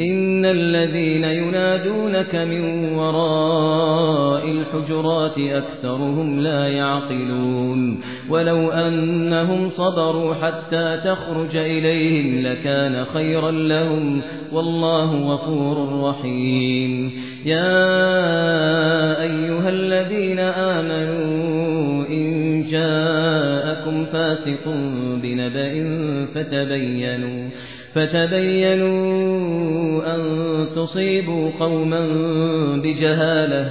إن الذين ينادونك من وراء الحجرات أكثرهم لا يعقلون ولو أنهم صبروا حتى تخرج إليهم لكان خيرا لهم والله غفور رحيم يا أيها الذين آمنوا إن جاءكم فاسق بنبأ فتبينوا فتبينوا أن تصيبوا قوما بجهالة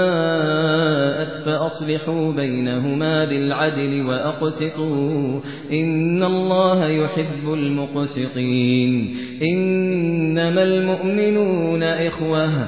فأصلحوا بينهما بالعدل وأقسطوا. إن الله يحب المقسطين. إنما المؤمنون إخوة.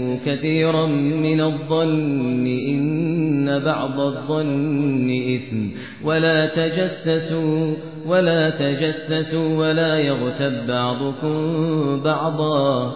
كثيرا من الظن إن بعض الظن إثم ولا تجسسوا ولا تجسسوا ولا يغتب بعضكم بعضا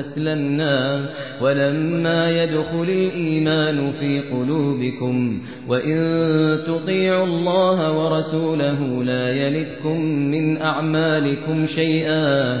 أسلمنا. ولما يدخل الإيمان في قلوبكم وإن تطيعوا الله ورسوله لا يلتكم من أعمالكم شيئا.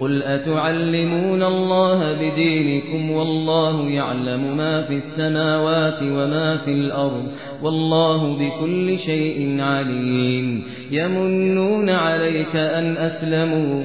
قل أتعلمون الله بدينكم والله يعلم ما في السماوات وما في الأرض والله بكل شيء عليم يمنون عليك أن أسلموا